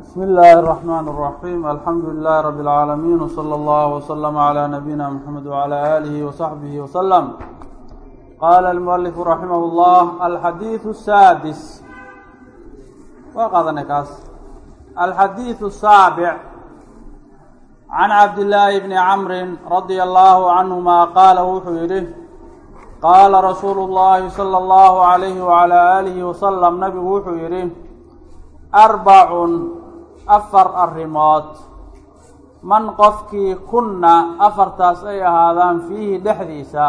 بسم الله الرحمن الرحيم الحمد لله رب العالمين وصلى الله وسلم على نبينا محمد وعلى آله وصحبه وسلم قال المؤلف رحمه الله الحديث السادس وقضنا كاس الحديث السابع عن عبد الله بن عمرو رضي الله عنهما قال وحيره قال رسول الله صلى الله عليه وعلى آله وسلم نبي وحيره أربع afar arrimood. Man qofkii kunna afartaas ay ahaadaan fiihi dhexdiisa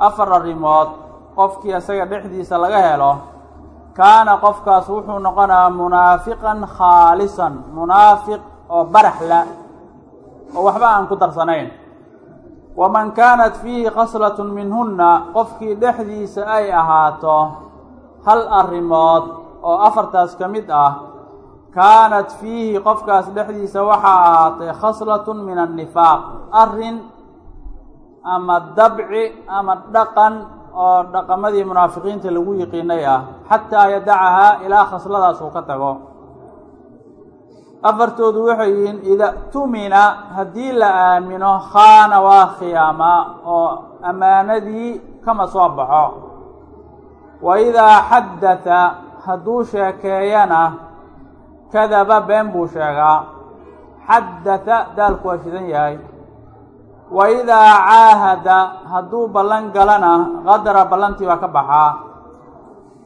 afar arrimood qofkii isaga dhexdiisa laga helo kaana qofkaas wuxuu noqonayaa munaafiqan khaalisan munaafiq oo baraxla oo waxba aan ku darsanayn. Waman kaanat fiihi khaslatun minhunna qofkii dhexdiisa ay ahaato hal arrimood oo afartaas ka mid ah kaanat fiihi qofkaas dhexdiisa waxaa ahaatay khaslatun min annifaaq arrin ama dabci ama dhaqan oo dhaqamadii munaafiqiinta lagu yiqiinay ah xataa yadacahaa ilaa khasladaas uu ka tago. Afartoodu waxay yihiin ida tumina haddii la aamino khaana waa khiyaama oo ammaanadii kama soo baxo. Wa idaa xaddata hadduu sheekeeyana kadaba been buu sheegaa. Xaddata daalku waa shidan yahay. Wa idaa caahada hadduu ballan galana qadara ballantii baa ka baxaa.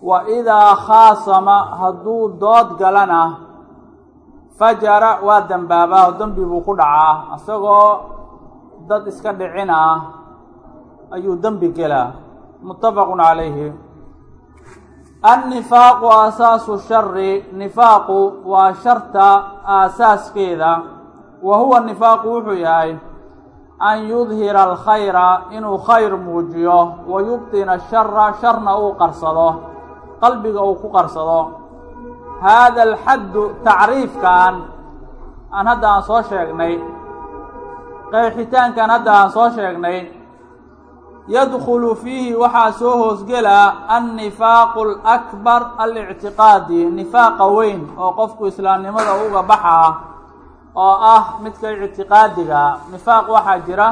Wa idaa khaasama hadduu dood galana fajara waa dembaabaa oo dembi buu ku dhacaa. Isagoo dad iska dhicin ah ayuu dembi gelaa. Muttafaqun calayhi annifaaqu aasaasu shari nifaaqu waa sharta aasaaskeeda wa huwa nifaaqu wuxuu yahay an yudhira alkhayra inuu khayr muujiyo. Wa yubtina shara sharna uu qarsado qalbiga uu ku qarsado. Haada alxaddu tacriifkan aan hadda aan soo sheegnay qeexitaankan hadda aan soo sheegnay yadkhulu fiihi waxaa soo hoosgelaa annifaaqu alakbar alictiqaadi nifaaqa weyn oo qofku islaamnimada uga baxaa oo ah midka ictiqaadiga nifaaq waxaa jira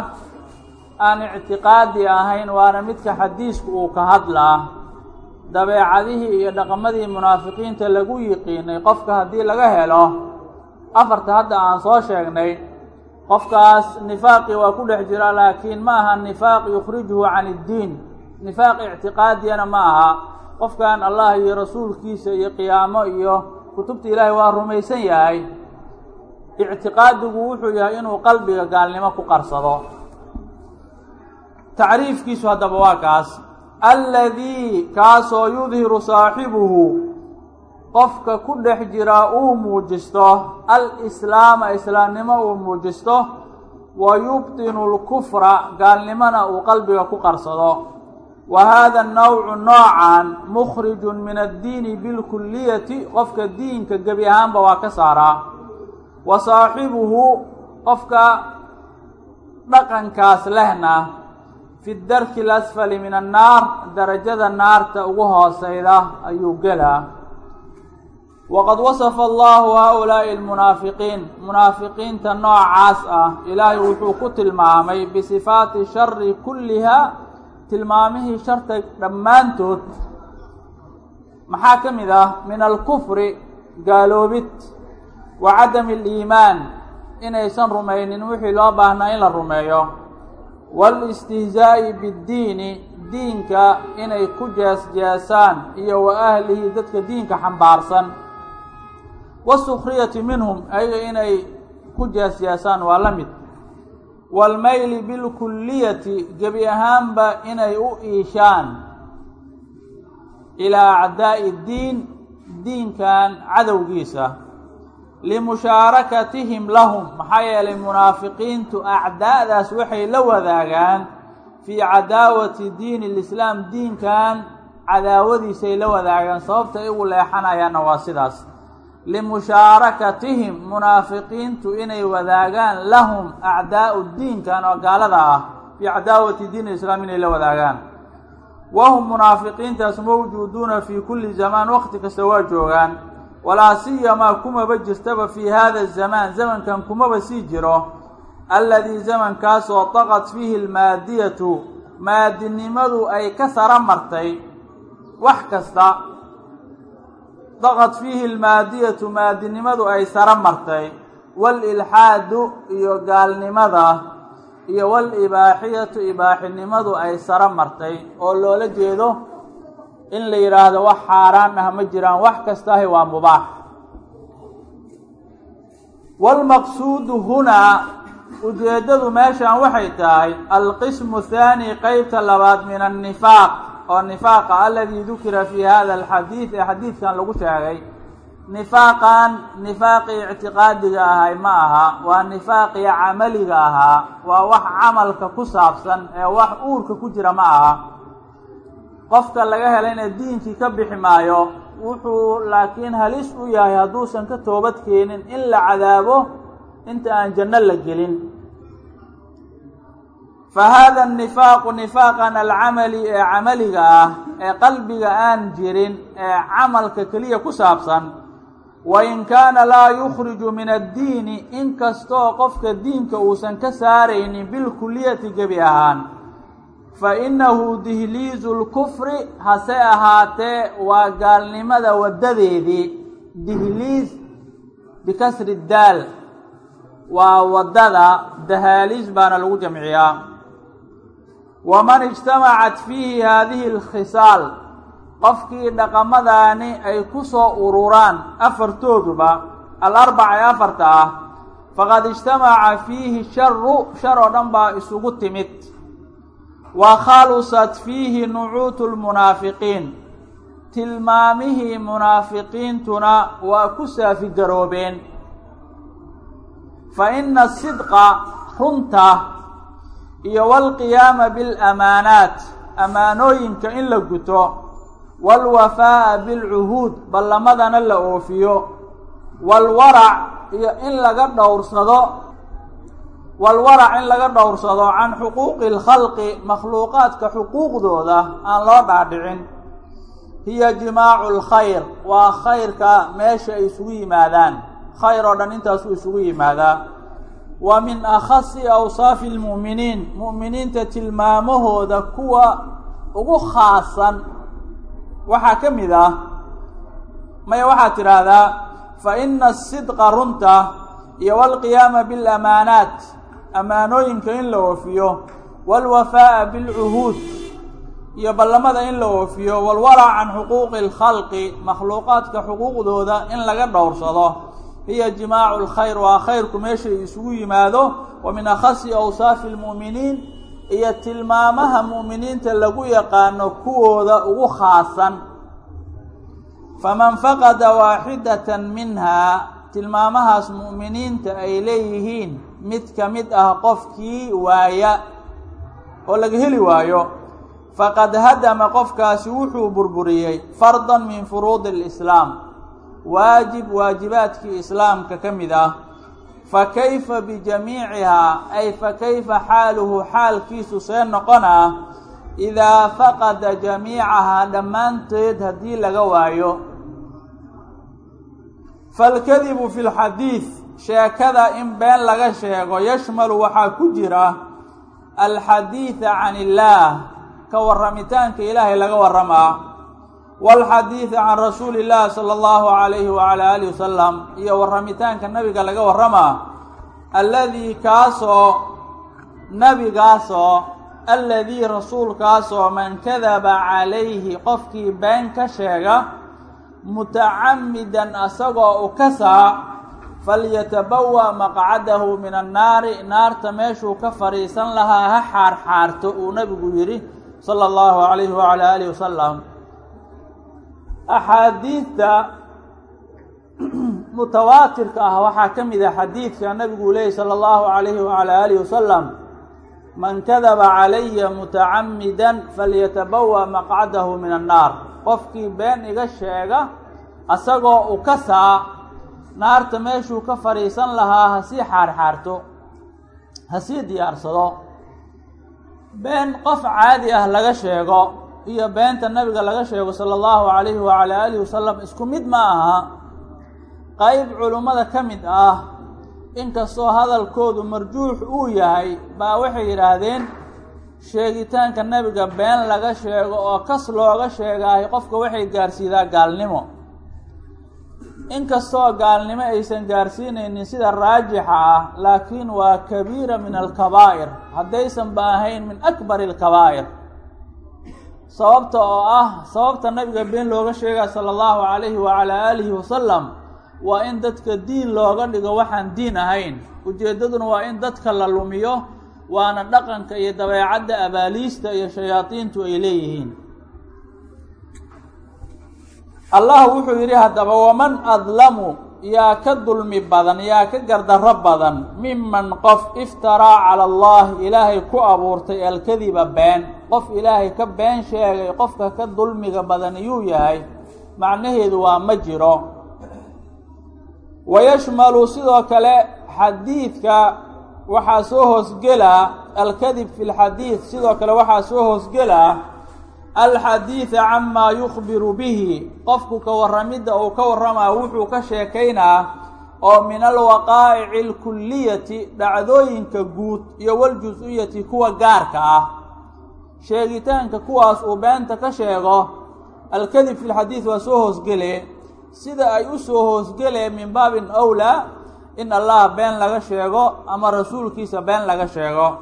aan ictiqaadi ahayn waana midka xadiisku uu ka hadlaa dabeecadihii iyo dhaqamadii munaafiqiinta lagu yiqiinay qofka haddii laga helo afarta hadda aan soo sheegnay qofkaas nifaaqi waa ku dhex jira laakiin ma aha nifaaq yukhrijuhu can iddiin. Nifaaq ictiqaadiyana ma aha. Qofkan allah iyo rasuulkiisa iyo qiyaamo iyo kutubta ilaahay waa rumaysan yahay. Ictiqaadigu wuxuu yahay inuu qalbiga gaalnimo ku qarsado. Tacriifkiisu haddaba waa kaas. Alladii kaasoo yudhiru saaxibuhu qofka ku dhex jira uu muujisto alislaama islaamnimo uu muujisto wa yubtinu lkufra gaalnimona uu qalbiga ku qarsado. Wa haada nawcu noocan mukhrijun min addiini bilkuliyati qofka diinka gebi ahaanba waa ka saaraa. Wa saaxibuhu qofka dhaqankaas lehna fi darki alasfali min annaar darajada naarta ugu hooseyda ayuu gelaa waqad wasafa allahu haa-ulaa'i almunaafiqiin munaafiqiinta noocaas ah ilaahay wuxuu ku tilmaamay bisifaati shari kullihaa tilmaamihii sharta dhammaantood. maxaa ka mid ah min alkufri gaaloobid. wa cadami aliimaan inaysan rumaynin wixii loo baahnaa in la rumeeyo. waalistihzaa'i biddiini diinka inay ku jees-jeesaan iyo wa ahlihi dadka diinka xambaarsan wasukhriyati minhum ayaga inay ku jees-jeesaan waa la mid waalmayli bilkulliyati gebi ahaanba inay u iishaan ilaa acdaa'i diin diinkan cadowgiisa limushaarakatihim lahum maxaa yeelay munaafiqiintu acdaa'daas waxay la wadaagaan fii cadaawati diini lislaam diinkan cadaawadiisay la wadaagaan sababta ay ugu leexanayaanna waa sidaas limushaarakatihim munaafiqiintu inay wadaagaan lahum acdaa'u diinkan oo gaalada ah fii cadaawati diini lislaam inay la wadaagaan. Wahum munaafiqiintaas mawjuuduuna fii kulli zamaan waqti kasta waa joogaan. Walaa siyamaa kumaba jirtaba fii hada zamaan zamankan kumaba sii jiro. Alladii zamankaasoo daqad fiihi almaadiyatu maadinimadu ay ka sara martay wax kasta daqad fiihi almaadiyatu maadinimadu ay sara martay. Waalilxaadu iyo gaalnimada iyo walibaaxiyatu ibaaxinimadu ay sara martay. Oo loola jeedo in la yidhaahdo wax xaaraan ah ma jiraan wax kastaahi waa mubaax waalmaqsuudu hunaa ujeeddadu meeshan waxay tahay alqismu thaani qeybta labaad min annifaaq oo nifaaqa aladii dukira fii hada alxadiid ee xadiidkan lagu sheegay nifaaqan nifaaqii ictiqaadiga ahay ma aha waa nifaaqii camaliga ahaa waa wax camalka ku saabsan ee wax uurka ku jira ma aha. Qofka laga helayna diinkii ka bixi maayo wuxuu laakiin halis u yahay hadduusan ka toobad keenin in la cadaabo inta aan janno la gelin fa haada nifaaqu nifaaqan alcamali ee camaliga ah ee qalbiga aan jirin ee camalka keliya ku saabsan wain kaana laa yukhriju min addiini inkastoo qofka diinka uusan ka saaraynin bilkuliyati gebi ahaan. Fa innahu dihliizu lkufri hase ahaatee waa gaalnimada waddadeedii. Dihliis bikasri daal waa waddada dahaaliis baana lagu jamciyaa waman ijtamacat fiihi haadihi alkhisaal qofkii dhaqamadaani ay ku soo ururaan afartooduba alarbaca ee afarta ah faqad ijtamaca fiihi sharu shar oo dhan baa isugu timid wa khalusat fiihi nucuutu lmunaafiqiin tilmaamihii munaafiqiintuna waa ku saafigaroobeen fa ina asidqa runta iyo walqiyaama bilamaanaat amaanooyinka in la guto waalwafaa'a bilcuhuud ballamadana la oofiyo waalwarac iyo in laga dhowrsado waalwarac in laga dhowrsado can xuquuqi alkhalqi makhluuqaadka xuquuqdooda aan loo dhaadhicin. Hiya jimaacu lkhayr waa khayrka meesha ay isugu yimaadaan. Khayr oo dhan intaasuu isugu yimaadaa wa min akhasi awsaafi lmu'miniin mu'miniinta tilmaamahooda kuwa ugu khaasan. Waxaa ka mid ah maya waxaad tidhaahdaa fa ina asidqa runta iyo walqiyaama bilamaanaat amaanooyinka in la oofiyo waalwafaa'a bilcuhuud iyo ballamada in la oofiyo walwarac can xuquuqi alkhalqi makhluuqaadka xuquuqdooda in laga dhowrsado hiya jimaacu lkhayr waa khayrku meeshay isugu yimaado wa min akhasi awsaafi lmu'miniin iyo tilmaamaha mu'miniinta lagu yaqaano kuwooda ugu khaasan. Faman faqada waaxidatan minhaa tilmaamahaas mu'miniinta ay leeyihiin mid ka mid ah qofkii waaya oo laga heli waayo faqad hadama qofkaasi wuxuu burburiyey fardan min furuudi alislaam waajib waajibaadkii islaamka ka mid ah. Fa kayfa bijamiicihaa ay fa kayfa xaaluhu xaalkiisu see noqonaa idaa faqada jamiicahaa dhammaanteed haddii laga waayo. Falkadibu fi lxadiid sheekada in been laga sheego yashmalu waxaa ku jira alxadiida can illaah ka warramitaanka ilaahay laga warramaa waalxadiida can rasuuli illaahi sala allahu calayhi wacala aalihi wasalam iyo warramitaanka nabiga laga warramaa alladii kaasoo nabigaasoo alladii rasuulkaasoo man kadaba calayhi qofkii been ka sheega mutacamidan asagoo u kasaa falyatabawa maqcadahu min annaari naarta meeshuu ka fadhiisan lahaa ha xaarxaarto uu nabigu yidhi sala allahu calayhi wacala aalihi wasalam axaadiidta mutawaatirka ah waxaa ka mid ah xadiidka nabigu leeyay sala allahu calayhi wacala aalihi wasalam man kadaba calaya mutacamidan falyatabawa maqcadahu min annaar. Qofkii been iga sheega asagoo u kasaa naarta meeshuu ka fadhiisan lahaa ha sii xaarxaarto ha sii diyaarsado. Been qof caadi ah laga sheego iyo beenta nabiga laga sheego sala allahu calayhi wacala aalihi wasalam isku mid ma aha. Qayb culummada ka mid ah inkastoo hadalkoodu marjuux uu yahay baa waxay yidhaahdeen sheegitaanka nebiga been laga sheego oo kas looga sheegaayo qofka waxay gaarsiidaa gaalnimo. Inkastoo gaalnimo aysan gaarsiinaynin sida raajixa ah laakiin waa kabiira min alkabaa'ir haddaysan ba ahayn min akbari alkabaa'ir sababta oo ah sababta nabiga been looga sheegaya sala allahu calayhi wacalaa aalihi wasalam waa in dadka diin looga dhigo waxaan diin ahayn. Ujeeddaduna waa in dadka la lumiyo waana dhaqanka iyo dabeecadda abaaliista iyo shayaadiintu ay leeyihiin. Allah wuxuu yidhi haddaba waman adlamu yaa ka dulmi badan yaa ka gardarro badan miman qof iftaraa cala allahi ilaahay ku abuurtay alkadiba been. Qof ilaahay ka been sheegay qofka ka dulmiga badan iyuu yahay macnaheedu waa ma jiro. Wayashmalu sidoo kale xadiidka waxaa soo hoosgelaa alkadib fi lxadiid sidoo kale waxaa soo hoosgelaa alxadiida camaa yukhbiru bihi. Qofku ka warramidda uu ka warramaa wuxuu ka sheekaynaa oo min alwaqaa'ici alkulliyati dhacdooyinka guud iyo waljus-iyati kuwa gaarka ah. Sheegitaanka kuwaas uu beenta ka sheego alkadib fi lxadiid waa soo hoosgelee sida ay u soo hoosgelee min baabin awlaa in allah been laga sheego ama rasuulkiisa been laga sheego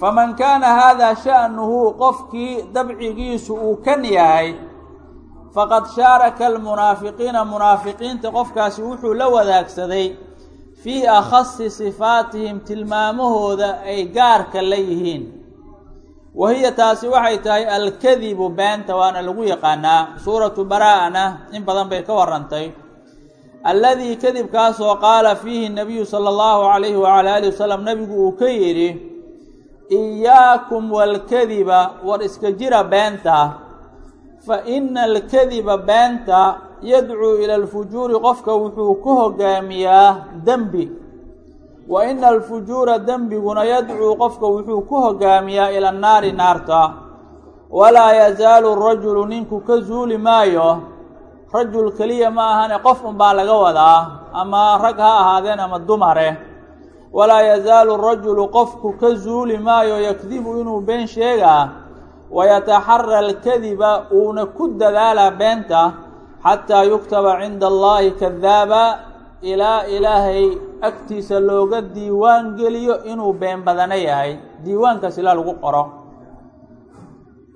faman kaana haadaa sha'nuhu qofkii dabcigiisu uu kan yahay faqad shaaraka almunaafiqiina munaafiqiinta qofkaasi wuxuu la wadaagsaday fii akhasi sifaatihim tilmaamahooda ay gaarka la yihiin. Wa hiya taasi waxay tahay alkadibu beenta waana lagu yaqaanaa suuratu baraa-na in badan bay ka warrantay. Alladii kadibkaasoo qaala fiihi nabiyu sala allahu calayhi wacala alihi wasalam nabigu uu ka yidhi iyaakum walkadiba war iska jira beenta. Fa ina alkadiba beenta yadcuu ila alfujuuri qofka wuxuu ku hogaamiyaa dembi. Wa ina alfujuura dembiguna yadcuu qofka wuxuu ku hogaamiyaa ila annaari naarta. Walaa yazaalu rajulu ninku ka zuuli maayo. Rajul keliya ma ahane qof unbaa laga wadaa. Ama rag ha ahaadeen ama dumare walaa yazaalu rajulu qofku ka zuuli maayo yakdibu inuu been sheegaa wayataxara alkadiba uuna ku dadaalaa beenta xataa yuktaba cinda allahi kadaaba ilaa ilaahay agtiisa looga diiwaan geliyo inuu been badano yahay. Diiwaankaas ilaa lagu qoro.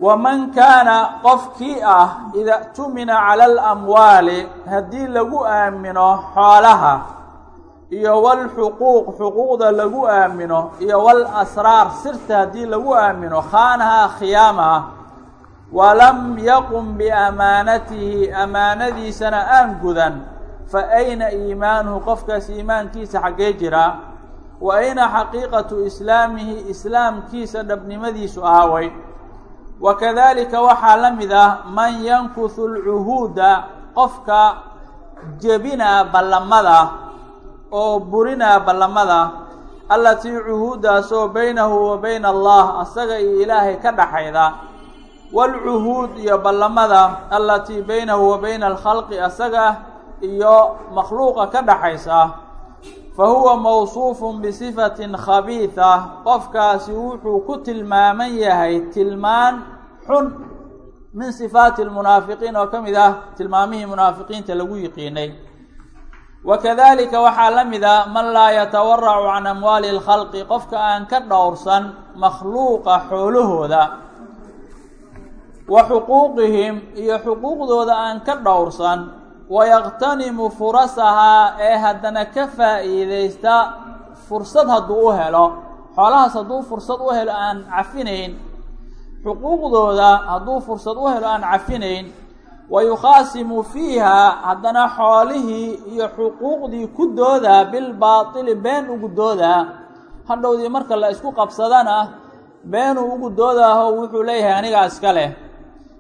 Waman kaana qofkii ah ida tumina cala alamwaali haddii lagu aamino xoolaha iyo walxuquuq xuquuqda lagu aamino iyo walasraar sirta haddii lagu aamino khaanahaa khiyaamaha walam yaqum biamaanatihi amaanadiisana aan gudan fa ayna iimaanuhu qofkaas iimaankiisa xaggee jira wa ayna xaqiiqatu islaamihi islaamkiisa dhabnimadiisu aaway wa kadalika waxaa la mid ah man yankuhu alcuhuuda qofka jebinaa ballamada oo burinaa ballamada allatii cuhuuddaasoo baynahu wa bayna allah asaga iyo ilaahay ka dhaxayda. Waalcuhuud iyo ballamada allatii baynahu wa bayna alkhalqi asaga iyo makhluuqa ka dhaxaysa. Fa huwa mawsuufun bisifatin khabiida qofkaasi wuxuu ku tilmaaman yahay tilmaan xun min sifaati lmunaafiqiin oo ka mid ah tilmaamihii munaafiqiinta lagu yiqiinay wa kadalika waxaa la mid a man laa yatawaracu can amwaali lkhalqi qofka aan ka dhowrsan makhluuqa xoolahooda wa xuquuqihim iyo xuquuqdooda aan ka dhowrsan wayaqtanimu furasahaa ee haddana ka faa'iidaysta fursad hadduu u helo xoolahaas hadduu fursad u helo aan cafinayn xuquuqdooda hadduu fursad u helo aan cafinayn wa yukhaasimu fiiha haddana xoolihii iyo xuquuqdii ku doodaa bilbaatili been ugu doodaa hadhowdii marka la isku qabsadana beenuu ugu doodaaho wuxuu leeyahay anigaa iska leh.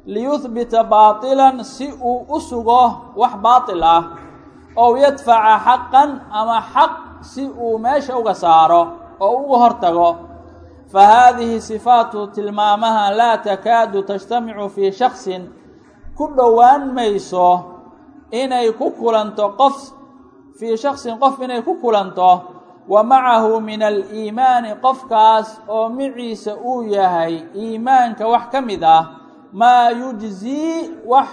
Liyuhbita baatilan si uu u sugo wax baatil ah ow yadfaca xaqan ama xaq si uu meesha uga saaro oo uga hortago. Fa haadihi sifaatu tilmaamaha laa takaadu tajtamicu fii shaksin ku dhowaan mayso inay ku kulanto qof fii shaksin qof inay ku kulanto wa macahu min aliimaani qofkaas oo miciisa uu yahay iimaanka wax ka mid ah maa yujzii wax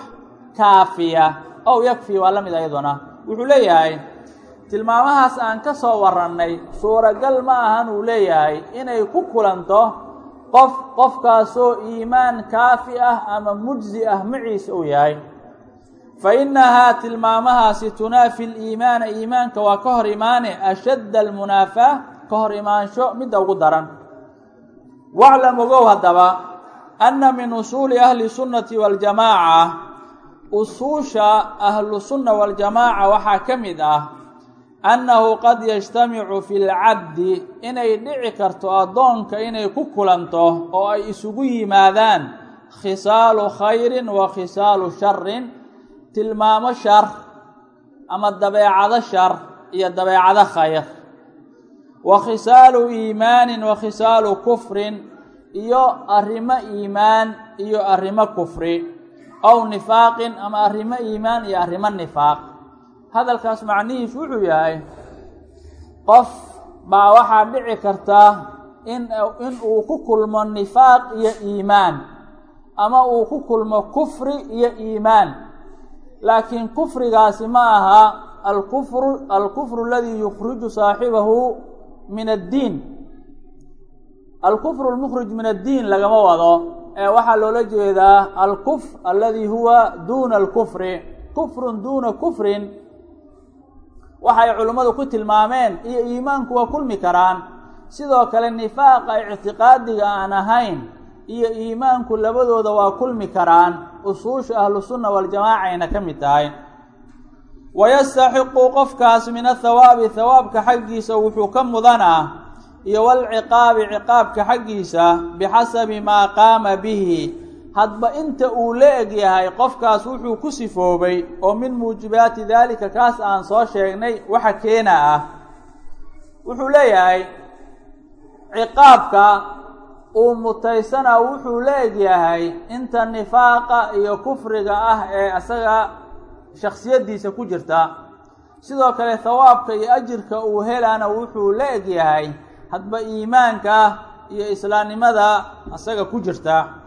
kaafiya ow yakfi waa la mid ayaduna wuxuu leeyahay tilmaamahaas aan ka soo warannay suuragal ma ahan uu leeyahay inay ku kulanto qof qofkaasoo iimaan kaafi ah ama mujzi ah maciisa uu yahay. Fa innahaa tilmaamahaasi tunaafi liimaana iimaanka waa ka hor imaane ashadda almunaafaa ka hor imaansho midda ugu daran. Waclam ogow haddaba anna min usuuli ahli sunnati waljamaaca usuusha ahlu sunna waljamaaca waxaa ka mid ah annahu qad yajtamicu fi lcabdi inay dhici karto addoonka inay ku kulanto oo ay isugu yimaadaan khisaalu khayrin wa khisaalu sharin tilmaamo shar ama dabeecado shar iyo dabeecado khayr. Wa khisaalu iimaanin wa khisaalu kufrin iyo arrimo iimaan iyo arrimo kufri ow nifaaqin ama arrimo iimaan iyo arrimo nifaaq hadalkaas macnihiisu wuxuu yahay qof baa waxaa dhici karta in uu ku kulmo nifaaq iyo iimaan ama uu ku kulmo kufri iyo iimaan. Laakiin kufrigaasi ma aha alkufru alkufru aladii yukhriju saaxibahu min addiin. Alkufru almukhrij min addiin lagama wado ee waxaa loola jeedaa alkufr aladi huwa duuna alkufri. Kufrun duuna kufrin waxay culimmadu ku tilmaameen iyo iimaanku waa kulmi karaan. Sidoo kale nifaaqa ictiqaadiga aan ahayn iyo iimaanku labadooda waa kulmi karaan. Usuusha ahlu sunna waljamaacayna ka mid tahay. Wayastaxiqu qofkaas min athawaabi thawaabka xaggiisa wuxuu ka mudanaa iyo walciqaabi ciqaabka xaggiisa bixasabi maa qaama bihi hadba inta uu la eg yahay qofkaas wuxuu ku sifoobay oo min muujibaati daalika kaas aan soo sheegnay waxa keena ah. Wuxuu leeyahay ciqaabka uu mutaysanaa wuxuu la eg yahay inta nifaaqa iyo kufriga ah ee isaga shaksiyaddiisa ku jirta. Sidoo kale thawaabka iyo ajirka uu helaana wuxuu la eg yahay hadba iimaanka iyo islaamnimada isaga ku jirta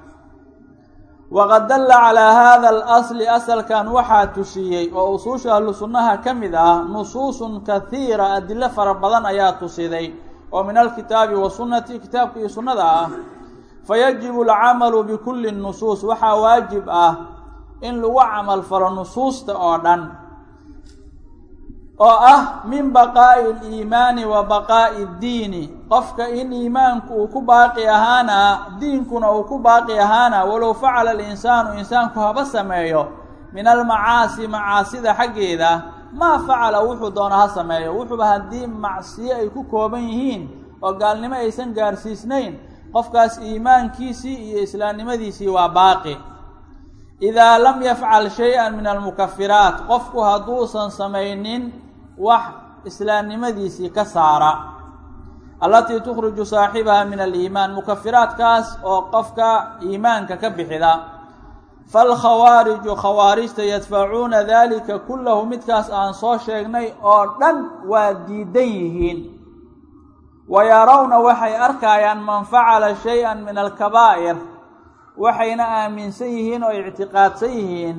waqad dalla calaa hada alasli asalkan waxaa tusiyey oo usuusha ahlu sunnaha ka mid ah nusuusun kahiira adilo fara badan ayaa tusiday oo min alkitaabi wa sunnati kitaabka iyo sunnada ah fayajibu alcamalu bikulli nusuus waxaa waajib ah in lagu camal falo nusuusta oo dhan oo ah min baqaa'i aliimaani wa baqaa'i ddiini qofka in iimaanku uu ku baaqi ahaana diinkuna uu ku baaqi ahaana walow facala alinsaanu insaanku haba sameeyo min almacaasi macaasida xaggeeda maa facala wuxuu doona ha sameeyo. Wuxuuba haddii macsiyo ay ku kooban yihiin oo gaalnimo aysan gaarsiisnayn qofkaas iimaankiisii iyo islaamnimadiisii waa baaqi. Idaa lam yafcal shay-an min almukafiraat qofku hadduusan samaynin wax islaamnimadiisii ka saara. Allatii tukhriju saaxibaha min aliimaan mukafiraadkaas oo qofka iimaanka ka bixida. Falkhawaariju khawaarijta yadfacuuna dalika kullahu midkaas aan soo sheegnay oo dhan waa diidan yihiin. Wa yarawna waxay arkayaan man facala shay-an min alkabaa'ir waxayna aaminsan yihiin oo ictiqaadsan yihiin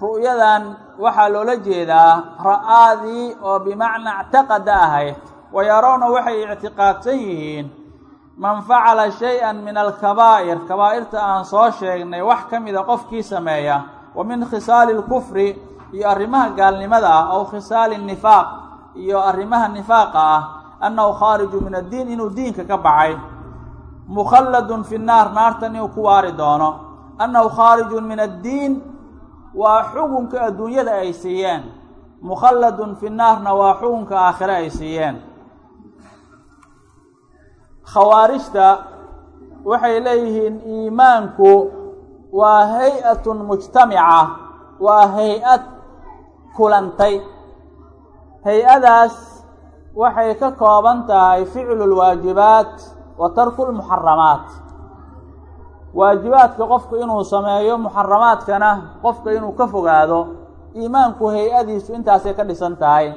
ru'yadan waxaa loola jeedaa ra'aadii oo bimacnaa ictaqada ahayd wa yarawna waxay ictiqaadsan yihiin man facala shay-an min alkabaa'ir kabaa'irta aan soo sheegnay wax ka mida qofkii sameeya wa min khisaali lkufri iyo arrimaha gaalnimada ah aw khisaali nifaaq iyo arrimaha nifaaqa ah annahu khaariju min addiin inuu diinka ka baxay. Mukhalladun fi nnaar naartan inuu ku waari doono annahu khaarijun min addiin waa xukunka adduunyada ay siiyeen. Mukhalladun fi nnaarna waa xukunka aakhire ay siiyeen. Khawaarijta waxay leeyihiin iimaanku waa hay'atun mujtamica waa hay'ad kulantay. Hay'adaas waxay ka kooban tahay ficlu lwaajibaat wa tarku lmuxaramaat waajibaadka qofku inuu sameeyo muxaramaadkana qofka inuu ka fogaado iimaanku hay'adiisu intaasay ka dhisan tahay.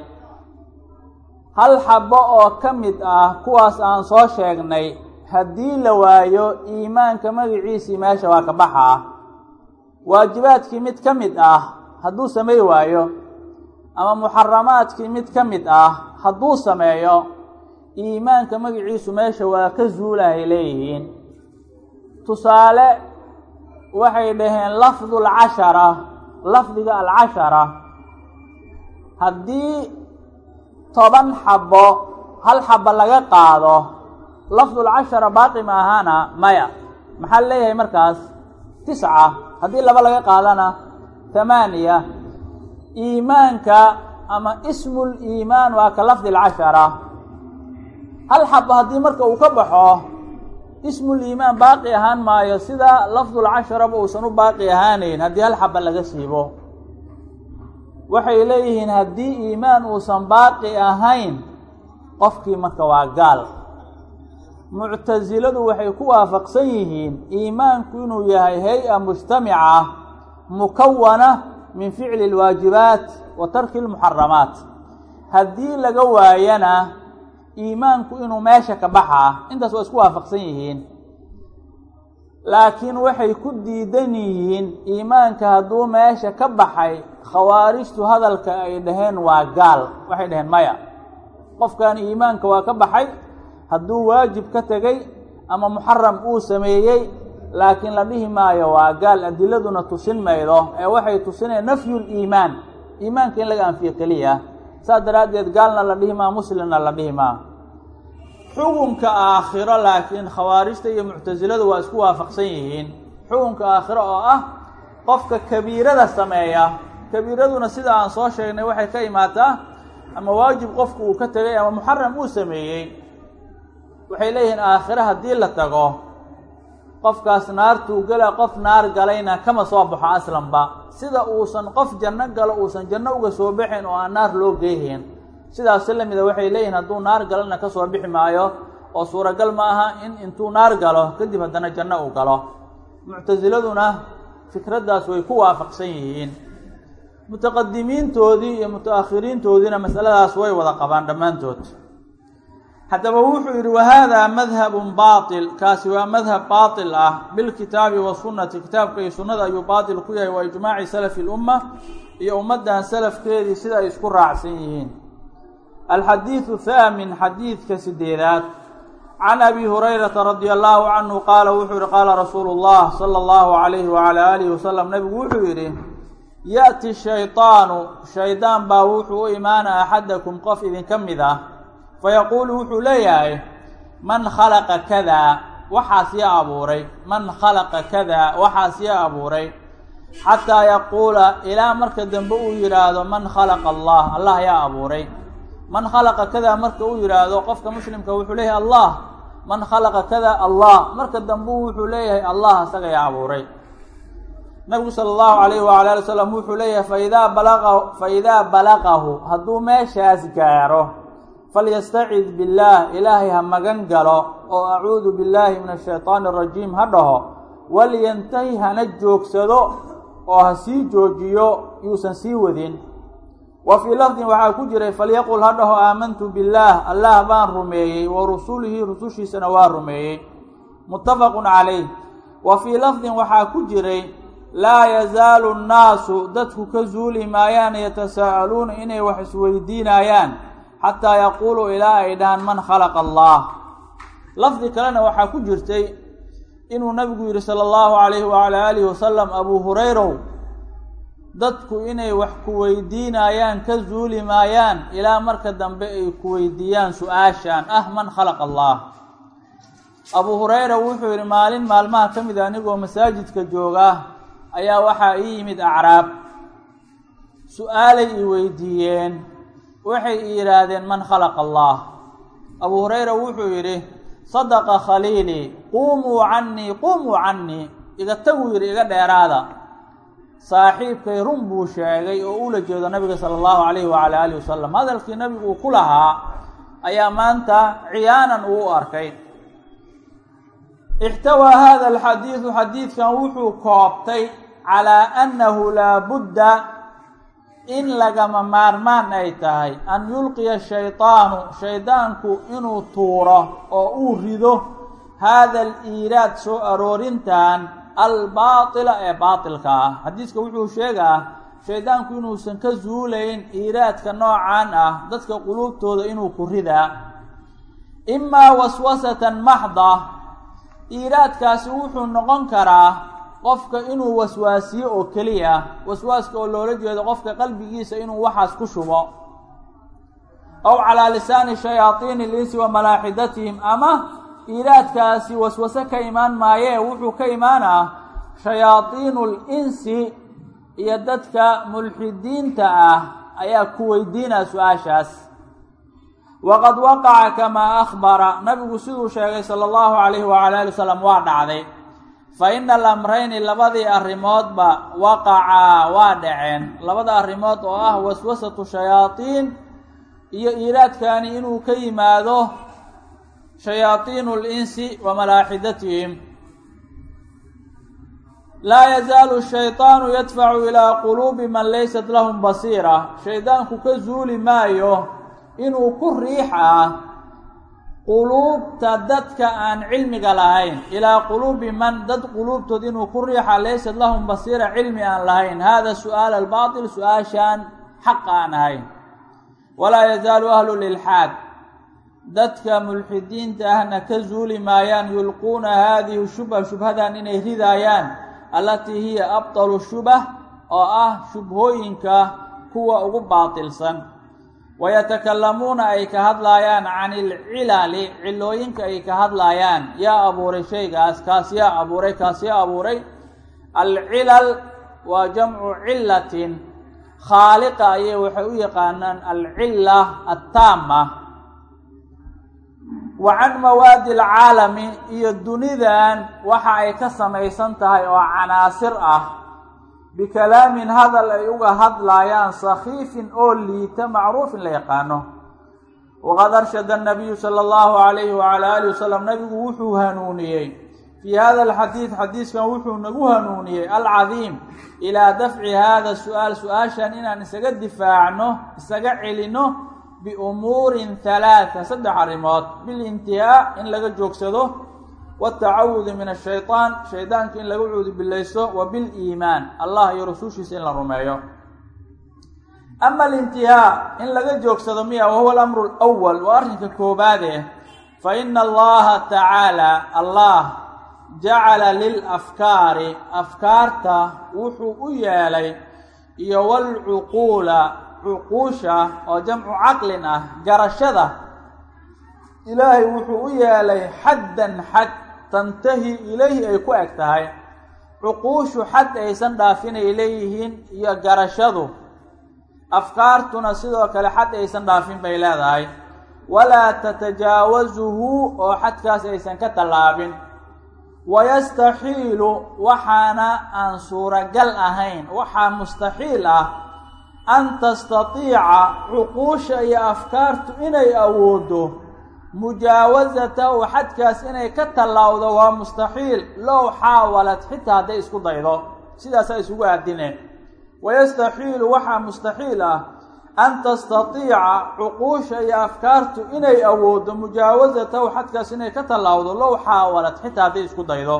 Hal xabo oo ka mid ah kuwaas aan soo sheegnay haddii la waayo iimaanka magaciisii meesha waa ka baxaa waajibaadkii mid ka mid ah hadduu samey waayo ama muxaramaadkii mid ka mid ah hadduu sameeyo iimaanka magaciisu meesha waa ka zuulahay leeyihiin tusaale waxay dhaheen lafdu alcashara lafdiga alcashara haddii toban xabo hal xabo laga qaado lafdulcashara baaqi ma ahaana maya. Maxaa leeyahay markaas? Tisca. Haddii laba laga qaadana tamaaniya iimaanka ama ismul iimaan waa ka lafdi alcashara hal xabo haddii marka uu ka baxo ismul iimaan baaqi ahaan maayo. Sida lafdulcasharaba uusan u baaqi ahaanayn haddii hal xaba laga siibo. Waxay leeyihiin haddii iimaan uusan baaqi ahayn qofkii marka waa gaal. Muctasiladu waxay ku waafaqsan yihiin iimaanku inuu yahay hay'a mujtamica mukawana min ficli اlwaajibaat wa tarki اlmuxaramaat haddii laga waayana iimaanku inuu meesha ka baxaa intaas waa isku waafaqsan yihiin. Laakiin waxay ku diidan yihiin iimaanka hadduu meesha ka baxay khawaarijtu hadalka ay dhaheen waa gaal waxay dhaheen maya. Qofkan iimaanka waa ka baxay hadduu waajib ka tegey ama muxaram uu sameeyey laakiin la dhihi maayo waa gaal adiladuna tusin maydo ee waxay tusineen nafyu liimaan iimaanka in laga anfiyo keliya saas daraaddeed gaalna la dhihi maa muslimna la dhihi maa xukunka aakhiro laakiin khawaarijta iyo muctasiladu waa isku waafaqsan yihiin. Xukunka aakhiro oo ah qofka kabiirada sameeya. Kabiiraduna sida aan soo sheegnay waxay ka imaataa ama waajib qofku uu ka tegay ama muxaram uu sameeyey. Waxay leeyihiin aakhiro haddii la tago qofkaas naartuu gela qof naar galayna kama soo baxo aslanba. Sida uusan qof janno galo uusan janno uga soo baxayn oo aan naar loo geehayn sidaas la mida waxay leeyihiin hadduu naar galana ka soo bixi maayo oo suuragal ma aha in intuu naar galo kadib haddana janno uu galo. Muctasiladuna fikraddaas way ku waafaqsan yihiin. Mutaqadimiintoodii iyo muta-akhiriintoodiina masaladaas way wada qabaan dhammaantood. Haddaba wuxuu yidhi wahaadaa madhabun baatil. Kaasi waa madhab baatil ah. Bilkitaabi wasunnati kitaabka iyo sunnada ayuu baatil ku yahay. Wa ijmaaci salafi lumma iyo ummaddan salafkeedii sida ay isku raacsan yihiin alxadiidu thaamin xadiidka sideedaad can abi hurayrata radia allahu canhu qaala wuxuu yihi qaala rasuulu llah sala allahu alayhi wacala aalihi wasalam nabigu wuxuu yidhi ya'ti shaydaanu shaydaan baa wuxuu u imaana axadakum qof idinka mid ah fayaquulu wuxuu leeyahay man khalaqa kadaa waxaas yaa abuuray man khalaqa kadaa waxaas yaa abuuray xataa yaquula ilaa marka dambe uu yidhaahdo man khalaqa allah allah yaa abuuray man khalaqa kadaa marka uu yidhaahdo qofka muslimka wuxuu leeyahay allah. Man khalaqa kadaa allah. Marka dambe wuxuu leeyahay allah isaga yaa abuuray. Nabigu sala allahu alayhi waala ali wasalam wuxuu leeyahay faidaa balaqa faidaa balaqahu hadduu meeshaas gaaro falyastacid billaah ilaahay ha magan galo oo acuudu billaahi min ashaytaani arajiim ha dhaho walyantahi hana joogsado oo ha sii joojiyo yuusan sii wadin wa fii lafdin waxaa ku jiray falyaqul ha dhaho aamantu billaah allah baan rumeeyey wa rusulihi rusushiisana waa rumeeyey. Muttafaqun calayh. Wa fii lafdin waxaa ku jiray laa yazaalu nnaasu dadku ka zuuli maayaan yatasaa'aluuna inay wax isweydiinayaan xataa yaquuluu ilaa ay dhahaan man khalaqa allah. Lafdi kalena waxaa ku jirtay inuu nabigu yidhi sala allahu calayhi wacalaa aalihi wasalam abuu hurayrow dadku inay wax ku weydiinayaan ka zuuli maayaan ilaa marka dambe ay ku weydiiyaan su'aashaan. Ah man khalaqa allah. Abuu hurayra wuxuu yidhi maalin maalmaha ka mid a anigoo masaajidka jooga ayaa waxaa ii yimid acraab. Su'aalay ii weydiiyeen. Waxay i yidhaahdeen man khalaqa allah abuu hurayra wuxuu yidhi sadaqa khaliilii quumuu cannii quumuu cannii. Iga taguu yidhi iga dheeraada saaxiibkay run buu sheegay oo ula jeedo nabiga sala allahu calayhi wacala aalihi wasalam hadalkii nabigu uu ku lahaa ayaa maanta ciyaanan uu arkay. Ixtawaa hada alxadiidu xadiidkan wuxuu koobtay calaa annahu laa budda in lagama maarmaan ay tahay an yulqiya shaydaanu shaydaanku inuu tuuro oo uu rido haada aliiraad soo aroorintan albaatila ee baatilka ah. Xadiiska wuxuu sheegaa shaydaanku inuusan ka zuulayn iiraadka noocan ah dadka quluubtooda inuu ku ridaa. Imaa waswasatan maxda iiraadkaasi wuxuu noqon karaa qofka inuu waswaasiyo oo keliya waswaaska oo loola jeedo qofka qalbigiisa inuu waxaas ku shubo. Aw calaa lisaani shayaadiini linsi wa malaaxidatihim ama iiraadkaasi waswase ka imaan maayee wuxuu ka imaanaa shayaadiinu linsi iyo dadka mulxidiinta ah ayaa ku weydiinaa su'aashaas. Waqad waqaca kamaa akhbara nabigu siduu sheegay sala allahu calayhi wacala ali wasalam waa dhacday fa ina alamrayni labadii arrimoodba waqacaa waa dhaceen. Labada arrimood oo ah waswasatu shayaadiin iyo iiraadkani inuu ka yimaado shayaadiinu linsi wa malaaxidatihim. Laa yazaalu shaydaanu yadfacu ilaa quluubi man laysat lahum basiira. Shaydaanku ka zuuli maayo inuu ku riixaa quluubta dadka aan cilmiga lahayn. Ilaa quluubi man dad quluubtood inuu ku riixa laysat lahum basiira cilmi aan lahayn. Hada su'aal albaatil su'aashaan xaq aan ahayn. Walaa yazaalu ahlu lilxaad dadka mulxidiinta ahna ka zuuli maayaan yulquuna haadihi shubha shubhadan inay ridaayaan allatii hiya abtalu shubah oo ah shubhooyinka kuwa ugu baatilsan. Wayatakalamuuna ay ka hadlaayaan can ilcilali cilooyinka ay ka hadlaayaan. Yaa abuuray shaygaas kaas yaa abuuray kaas yaa abuuray. Alcilal waa jamcu cilatin khaaliqa ayay waxay u yaqaanaan alcila attaama wa can mawaadi alcaalami iyo dunidan waxa ay ka samaysan tahay oo canaasir ah. Bikalaamin hadal ay uga hadlaayaan sakhiifin oo liita macruufin la yaqaano. Waqad arshada anabiyu sala allahu calayhi wacala alihi wasalam nabigu wuxuu hanuuniyey. Fii hada alxadiid xadiiskan wuxuu nagu hanuuniyey alcadiim ilaa dafci hada su'aal su'aashan inaan isaga difaacno isaga celino biumuurin halaaa saddex arrimood bilintihaa in laga joogsado watacawudi min ashayaan shaydaanka in laga cuudibilayso wa biliimaan allah iyo rusushiisa in la rumeeyo ama alintihaa in laga joogsado miya wahuwa alamru lwal waa arrinka koobaade fa ina allaha tacaala allah jacala lilafkaari afkaarta wuxuu u yeelay iyo walcuquula cuquusha oo jamcu caqlin ah garashada ilaahay wuxuu u yeelay xaddan xad tantahi ilayhi ay ku eg tahay. Cuquushu xad aysan dhaafinay leeyihiin iyo garashadu afkaartuna sidoo kale xad aysan dhaafin bay leedahay. Walaa tatajaawasuhu oo xadkaas aysan ka tallaabin. Wayastaxiilu waxaana aan suuragal ahayn waxaa mustaxiil ah an tastatiica cuquusha iyo afkaartu inay awooddo mujaawasatahu xadkaas inay ka tallaawdo waa mustaxiil low xaawalad xitaa hadday isku daydo sidaasaa isugu aadineen wayastaxiilu waxaa mustaxiil ah an tastatiica cuquusha iyo afkaartu inay awooddo mujaawasatahu xadkaas inay ka tallaawdo low xaawalad xitaa hadday isku daydo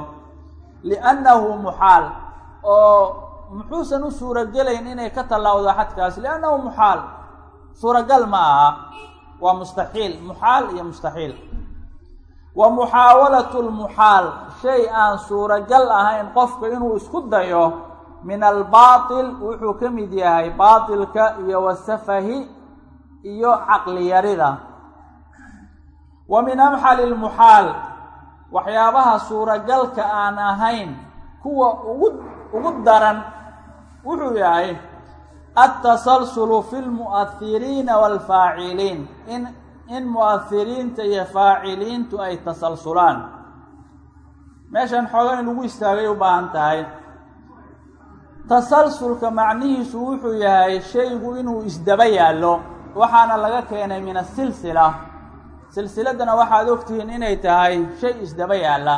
liannahu muxaal oo muxuusan u suuragelayn inay ka tallaawdo xadkaas liannahu muxaal. Suuragal ma aha. Waa mustaxiil. Muxaal iyo mustaxiil. Wa muxaawalatu lmuxaal shay aan suuragal ahayn qofka inuu isku dayo min albaatil wuxuu ka mid yahay baatilka iyo wasafahi iyo caqliyarida wa min amxali lmuxaal waxyaabaha suuragalka aan ahayn kuwa ugu ugu daran wuxuu yahay altasalsulu fi lmu'ahiriina waalfaaciliin in in mu'ahiriinta iyo faaciliintu ay tasalsulaan. Meeshan xoogan in lagu istaagay u baahan tahay. Tasalsulka macnihiisu wuxuu yahay shaygu inuu isdaba yaallo waxaana laga keenay min asilsila silsiladdana waxaad ogtihiin inay tahay shay isdaba yaalla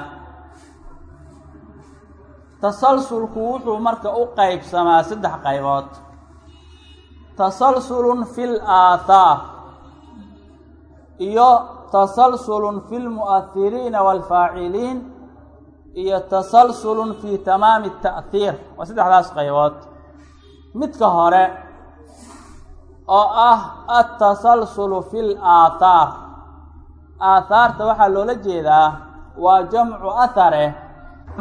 tasalsulku wuxuu marka u qaybsamaa saddex qaybood. Tasalsulun fi laathaar iyo tasalsulun fi lmu'ahiriina waalfaaciliin iyo tasalsulun fi tamaami ta'hiir waa saddexdaas qaybood. Midka hore oo ah altasalsulu fi laathaar aathaarta waxaa loola jeedaa waa jamcu ahare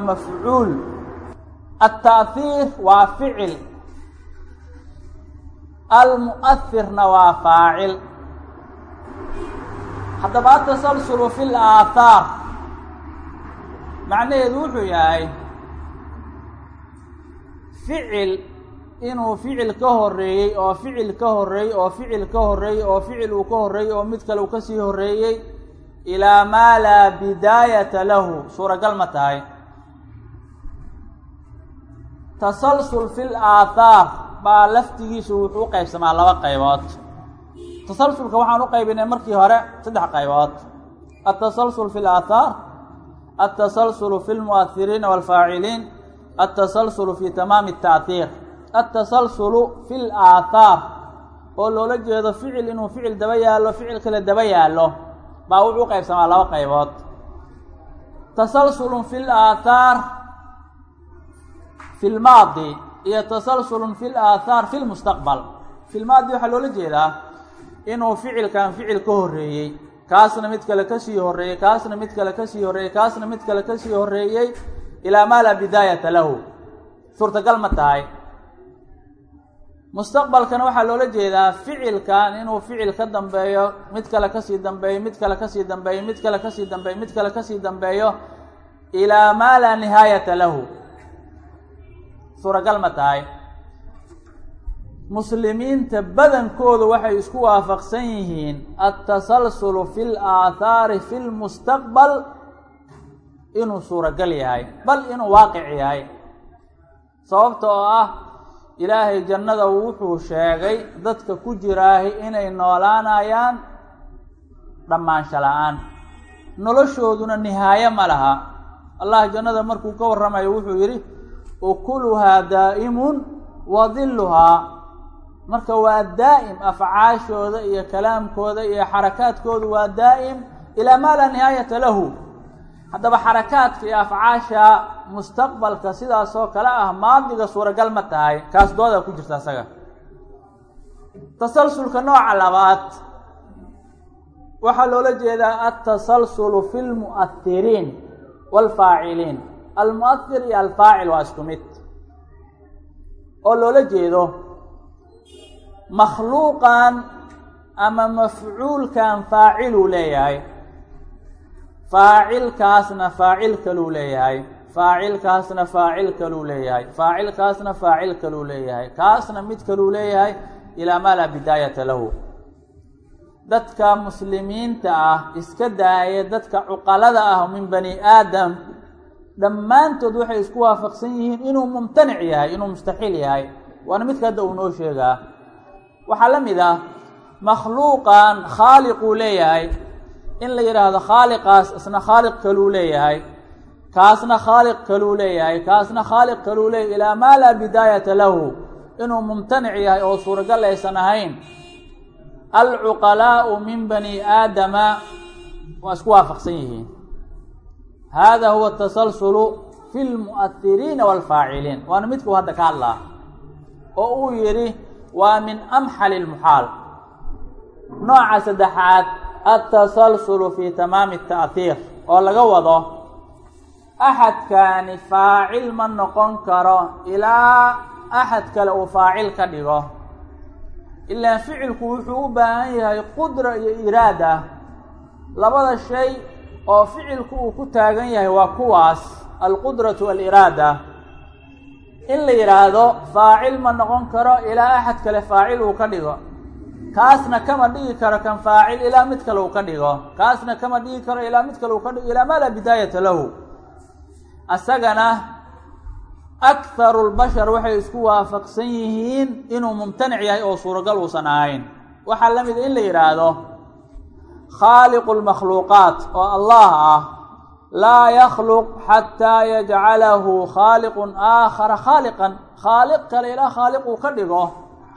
mafcuul alta'hiir waa ficil almu'ahirna waa faacil haddaba atasalsulu fi laathaar macnaheedu wuxuu yahay ficil inuu ficil ka horeeyey oo ficil ka horeeyey oo ficil ka horeeyey oo ficil uu ka horeeyey oo mid kale uu ka sii horeeyey ilaa maa laa bidaayata lahu suuragal ma tahay tasalsul fi laathaar baa laftigiisu wuxuu qaybsamaa laba qaybood. Tasalsulka waxaan u qaybinay markii hore saddex qaybood. Altasalsul fi laathaar altasalsulu fi lmu'ahiriina waalfaaciliin altasalsulu fi tamaami ata'hiir altasalsulu fi laathaar oo loola jeedo ficil inuu ficil daba yaallo ficil kale daba yaallo baa wuxuu qaybsamaa laba qaybood. Tasalsulun fi laathaar fi lmaadi iyo tasalsulun fi laathaar fi lmustaqbal fi lmaadi waxaa loola jeedaa inuu ficilkan ficil ka horeeyey kaasna mid kale ka sii horeeyey kaasna mid kale ka sii horeeyey kaasna mid kale ka sii horeeyey ilaa maa laa bidaayata lahu. Suurtagal ma tahay. Mustaqbalkana waxaa loola jeedaa ficilkan inuu ficil ka dambeeyo mid kale ka sii dambeeyo mid kale ka sii dambeeyo mid kale ka sii dambeeyo mid kale ka sii dambeeyo ilaa maa laa nihaayata lahu suuragal ma tahay. Muslimiinta badankoodu waxay isku waafaqsan yihiin altasalsulu fi laathaari fi lmustaqbal inuu suuragal yahay bal inuu waaqic yahay. Sababta oo ah ilaahay jannada wuxuu sheegay dadka ku jiraahi inay noolaanayaan dhammaansho la'aan. Noloshooduna nihaaye ma laha. Allah jannada markuu ka warramayo wuxuu yidhi ukuluhaa daa'imun wa dilluhaa. Marka waa daa'im afcaashooda iyo kalaamkooda iyo xarakaadkooda waa daa'im ilaa maa laa nihaayata lahu. Haddaba xarakaadka iyo afcaasha mustaqbalka sidaas oo kale ah maadiga suuragal ma tahay. Kaas doodaa ku jirta isaga tasalsulka nooca labaad. Waxaa loola jeedaa altasalsulu fi lmu'ahiriin waalfaaciliin almu'ahir iyo alfaacil waa isku mid. Oo loola jeedo makhluuqan ama mafcuulkan faaciluu leeyahay. Faacilkaasna faacil kaluu leeyahay. Faacilkaasna faacil kaluu leeyahay. Faacilkaasna faacil kaluu leeyahay. Kaasna mid kaluu leeyahay ilaa maa laa bidaayata lahu. Dadka muslimiinta ah iska daaya dadka cuqalada ah min bani aadam dhammaantood waxay isku waafaqsan yihiin inuu mumtanic yahay inuu mustaxiil yahay. Waana midka hadda uu noo sheegaa. Waxaa la mid ah makhluuqan khaaliquu leeyahay. In la yidhaahdo khaaliqaas isna khaaliq kaluu leeyahay. Kaasna khaaliq kaluu leeyahay. Kaasna khaaliq kaluu leeyahay ilaa maa laa bidaayata lahu. Inuu mumtanic yahay oo suuragal aysan ahayn. Alcuqalaa'u min bani aadama. Waa isku waafaqsan yihiin hada huwa atasalsulu fi lmu'ahiriina waalfaaciliin waana midkuu hadda ka hadlaa oo uu yidhi waa min amxali lmuxaal nooca saddexaad altasalsulu fi tamaami ata'hiir oo laga wado axadkaani faacil ma noqon karo ilaa axad kale uu faacil ka dhigo ilaan ficilku wuxuu u baahan yahay qudra iyo iraada labada shay oo ficilku uu ku taagan yahay waa kuwaas alqudratu waliraada. In la yidhaahdo faacil ma noqon karo ilaa axad kale faacil uu ka dhigo. Kaasna kama dhigi karo kan faacil ilaa mid kale uu ka dhigo. Kaasna kama dhigi karo ilaa mid kale uu ka dhigo ilaa maa laa bidaayata lahu. Asagana akharu lbashar waxay isku waafaqsan yihiin inuu mumtanic yahay oo suuragal uusan ahayn. Waxaa la mida in la yidhaahdo khaaliqu lmakhluuqaat oo allah ah laa yakhluq xataa yajcalahu khaaliqun aakhara khaaliqan khaaliq kale ilaa khaaliq uu ka dhigo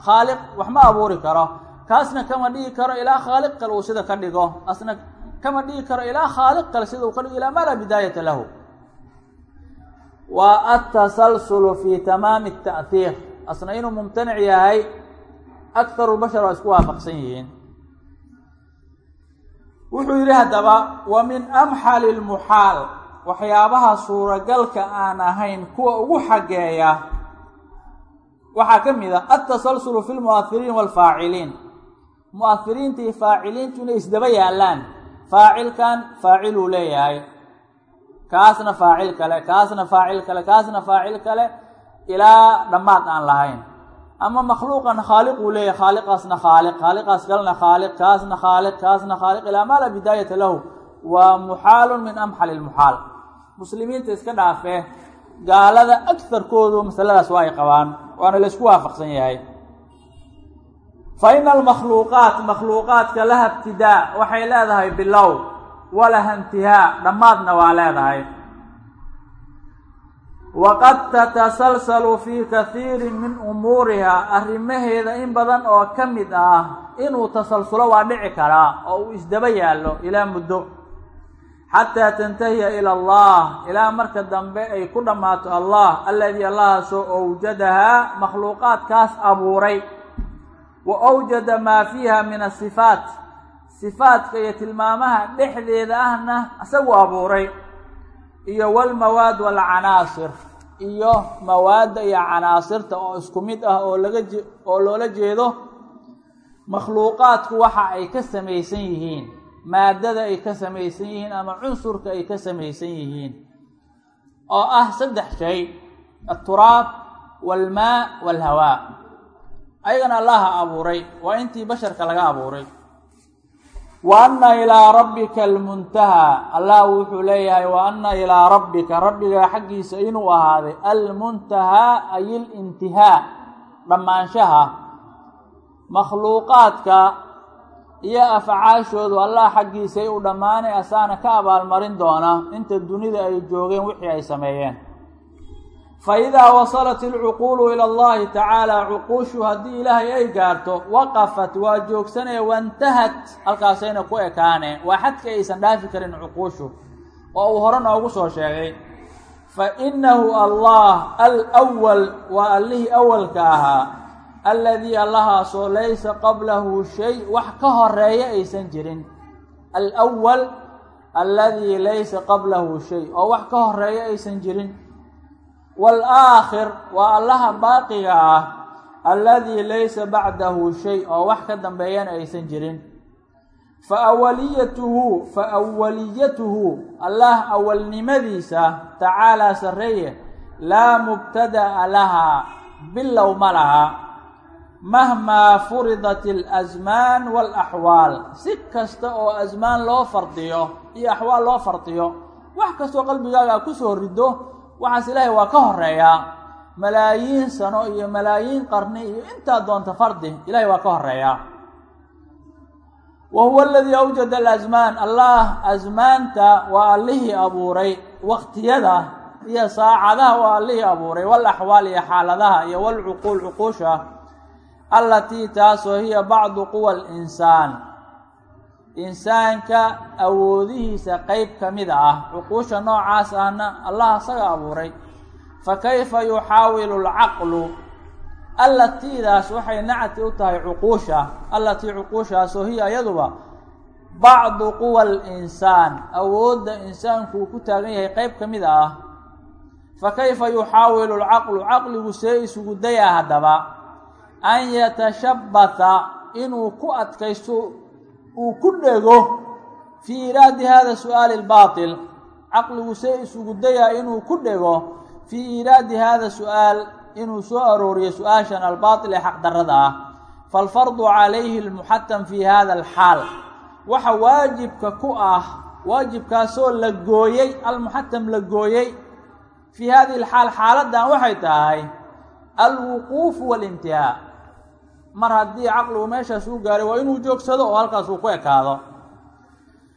khaaliq wax ma abuuri karo. Kaasna kama dhigi karo ilaa khaaliq kale uu sida ka dhigo. Asna kama dhigi karo ilaa khaaliq kale sida uu ka dhigo ilaa maa laa bidaayata lahu. Waa atasalsulu fi tamaami الta'hiir asna inuu mumtanic yahay akharu bashar waa isku waafaqsan yihiin wuxuu yidhi haddaba wa min amxali اlmuxaal waxyaabaha suuragalka aan ahayn kuwa ugu xageeya waxaa ka mid ah altasalsulu fi lmu'ahiriin waalfaaciliin mu'ahiriinta iyo faaciliintu inay isdaba yaallaan. Faacilkan faaciluu leeyahay. Kaasna faacil kale kaasna faacil kale kaasna faacil kale ilaa dhammaad aan lahayn ama makhluuqan khaaliq uu leeyahay khaaliqaasna khaaliq khaaliqaas kalena khaaliq kaasna khaaliq kaasna khaaliq ilaa maa laa bidaayata lahu. Waa muxaalun min amxali lmuxaal muslimiinta iska dhaafee gaalada agarkoodu masaladaas waa ay qabaan waana la isku waafaqsan yahay. Fa ina almakhluuqaat makhluuqaadka laha ibtidaa waxay leedahay bilow walaha intihaa dhammaadna waa leedahay waqad tatasalsalu fii kahiirin min umuuriha arrimaheeda in badan oo ka mid ah inuu tasalsulo waa dhici karaa oo uu isdaba yaallo ilaa muddo xataa tantahiya ila allah ilaa marka dambe ay ku dhammaato allah aladii allahaasoo awjadahaa makhluuqaadkaas abuuray wa awjada maa fiiha min asifaat sifaadka iyo tilmaamaha dhexdeeda ahna isagu abuuray iyo walmawaad walcanaasir iyo mawaadda iyo canaasirta oo isku mid ah oo laga je oo loola jeedo makhluuqaadku waxa ay ka samaysan yihiin maadada ay ka samaysan yihiin ama cunsurka ay ka samaysan yihiin. Oo ah saddex shay alturaab waalmaa waalhawaa ayagana allaha abuuray waa intii basharka laga abuuray wa anna ilaa rabbika almuntahaa allah wuxuu leeyahay wa anna ilaa rabbika. Rabbiga xaggiisa inuu ahaaday almuntahaa ay ilintihaa dhammaanshaha makhluuqaadka iyo afcaashoodu allah xaggiisay u dhammaanay asaana ka abaalmarin doona. Inta dunida ay joogeen wixii ay sameeyeen fa idaa wasalat ilcuquulu ila allahi tacaala cuquushu haddii ilaahay ay gaarto waqafat waa joogsanee wantahat halkaasayna ku ekaaneen waa xadka aysan dhaafi karin cuquushu oo uu hore noogu soo sheegay. Fa innahu allah alwal waa allihii awalka ahaa alladii allahaasoo laysa qablahu shay wax ka horreeya aysan jirin. Alwal alladii laysa qablahu shay oo wax ka horreeya aysan jirin waalaakhir waa allaha baaqiga ah alladii laysa bacdahu shay oo wax ka dambeeyana aysan jirin. Fa awaliyatuhu fa awaliyatuhu allah awalnimadiisa tacaalaa sarreeye laa mubtada'a lahaa bilow ma laha. Mahmaa furidat alasmaan waalaxwaal si kasta oo asmaan loo fardiyo iyo axwaal loo fardiyo wax kastoo qalbigaaga ku soo rido waxaas ilaahay waa ka horeeyaa malaayiin sano iyo malaayiin qarni iyo intaa doonta fardi ilahay waa ka horeeyaa wa huwa aladii awjada alasmaan allah asmaanta waa allihii abuuray. Waqtiyada iyo saacadaha waa allihii abuuray. Walaxwaal iyo xaaladaha iyo walcuquul cuquusha allatii taasoo hiya bacdu quwa alinsaan insaanka awoodihiisa qeyb ka mida ah cuquusha noocaas ahna allah isaga abuuray. Fa kayfa yuxaawilu alcaqlu allatiidaas waxay nacti u tahay cuquusha. Allatii cuquushaasoo hiya iyaduba bacdu quwa alinsaan awoodda insaanku uu ku taagan yahay qeyb ka mid ah. Fa kayfa yuxaawilu alcaqlu caqligu see isugu dayaa haddaba. An yatashabbatha inuu ku adkaysto uu ku dhego fii iraadi hada su'aali albaatil caqligu see isugu dayaa inuu ku dhego fii iraadi hada su'aal inuu soo arooriyo su'aashan albaatil ee xaqdarrada ah. Faalfardu calayhi almuxatam fii hada alxaal. Waxa waajibka ku ah waajibkaasoo la gooyey almuxatam la gooyey fii hadihi alxaal xaaladdan waxay tahay alwuquufu waalintihaa mar haddii caqligu meeshaas uu gaaray waa inuu joogsado oo halkaas uu ku ekaado.